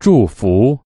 祝福。